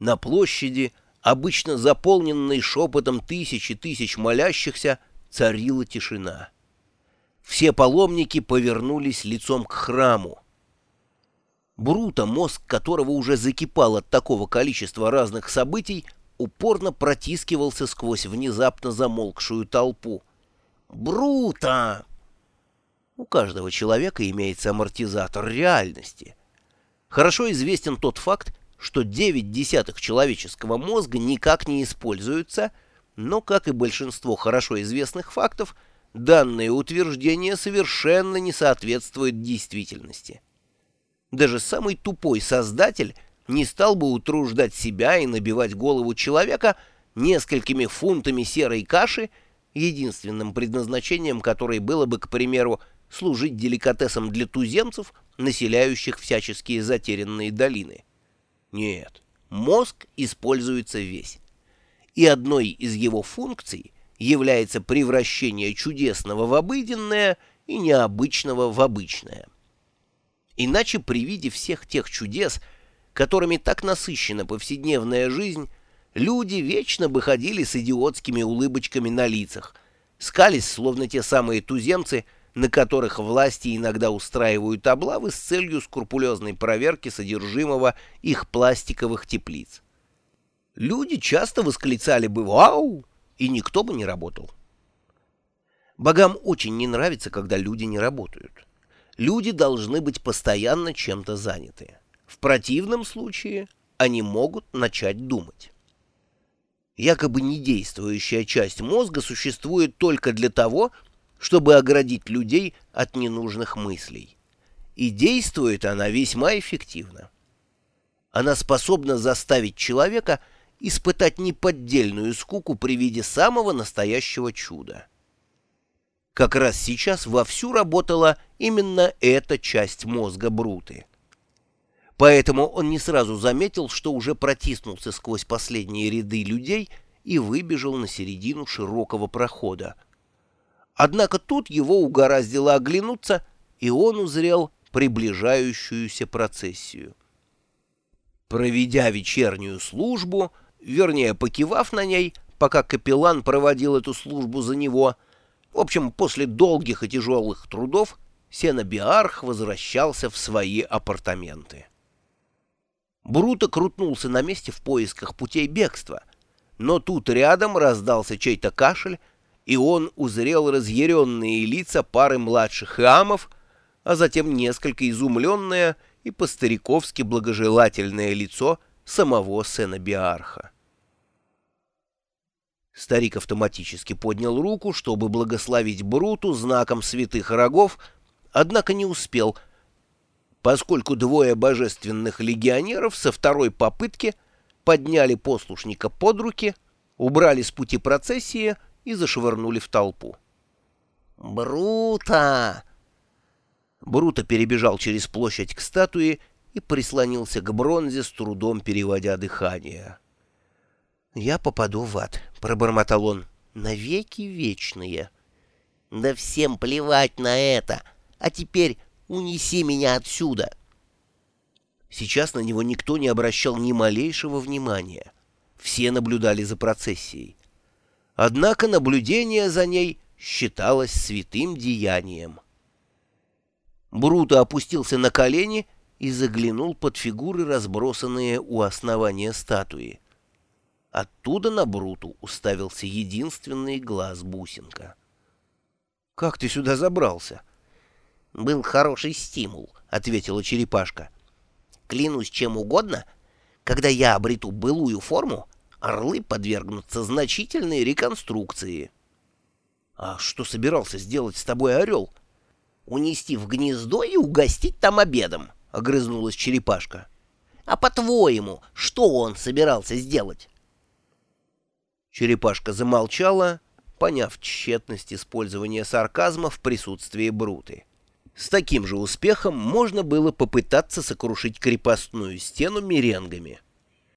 На площади, обычно заполненной шепотом тысячи тысяч молящихся, царила тишина. Все паломники повернулись лицом к храму. Брута, мозг которого уже закипал от такого количества разных событий, упорно протискивался сквозь внезапно замолкшую толпу. «Брута!» У каждого человека имеется амортизатор реальности. Хорошо известен тот факт, что 9 десятых человеческого мозга никак не используются, но, как и большинство хорошо известных фактов, данное утверждение совершенно не соответствует действительности. Даже самый тупой создатель не стал бы утруждать себя и набивать голову человека несколькими фунтами серой каши, единственным предназначением которой было бы, к примеру, служить деликатесом для туземцев, населяющих всяческие затерянные долины. Нет, мозг используется весь. И одной из его функций является превращение чудесного в обыденное и необычного в обычное. Иначе при виде всех тех чудес, которыми так насыщена повседневная жизнь, люди вечно бы ходили с идиотскими улыбочками на лицах, скались, словно те самые туземцы – на которых власти иногда устраивают облавы с целью скрупулезной проверки содержимого их пластиковых теплиц. Люди часто восклицали бы «Вау!» и никто бы не работал. Богам очень не нравится, когда люди не работают. Люди должны быть постоянно чем-то заняты. В противном случае они могут начать думать. Якобы недействующая часть мозга существует только для того, чтобы оградить людей от ненужных мыслей. И действует она весьма эффективно. Она способна заставить человека испытать неподдельную скуку при виде самого настоящего чуда. Как раз сейчас вовсю работала именно эта часть мозга Бруты. Поэтому он не сразу заметил, что уже протиснулся сквозь последние ряды людей и выбежал на середину широкого прохода, Однако тут его угораздило оглянуться, и он узрел приближающуюся процессию. Проведя вечернюю службу, вернее, покивав на ней, пока капеллан проводил эту службу за него, в общем, после долгих и тяжелых трудов, Сенобиарх возвращался в свои апартаменты. Бруто крутнулся на месте в поисках путей бегства, но тут рядом раздался чей-то кашель, и он узрел разъяренные лица пары младших иамов, а затем несколько изумленное и по-стариковски благожелательное лицо самого сына Биарха. Старик автоматически поднял руку, чтобы благословить Бруту знаком святых рогов, однако не успел, поскольку двое божественных легионеров со второй попытки подняли послушника под руки, убрали с пути процессии — и зашвырнули в толпу. «Брута!» Брута перебежал через площадь к статуе и прислонился к бронзе, с трудом переводя дыхание. «Я попаду в ад», — пробормотал он, — «навеки вечные». «Да всем плевать на это! А теперь унеси меня отсюда!» Сейчас на него никто не обращал ни малейшего внимания. Все наблюдали за процессией. Однако наблюдение за ней считалось святым деянием. Бруто опустился на колени и заглянул под фигуры, разбросанные у основания статуи. Оттуда на Бруту уставился единственный глаз бусинка. «Как ты сюда забрался?» «Был хороший стимул», — ответила черепашка. «Клянусь чем угодно, когда я обрету былую форму, орлы подвергнутся значительной реконструкции. — А что собирался сделать с тобой орел? — Унести в гнездо и угостить там обедом, — огрызнулась черепашка. — А по-твоему, что он собирался сделать? Черепашка замолчала, поняв тщетность использования сарказма в присутствии Бруты. С таким же успехом можно было попытаться сокрушить крепостную стену меренгами —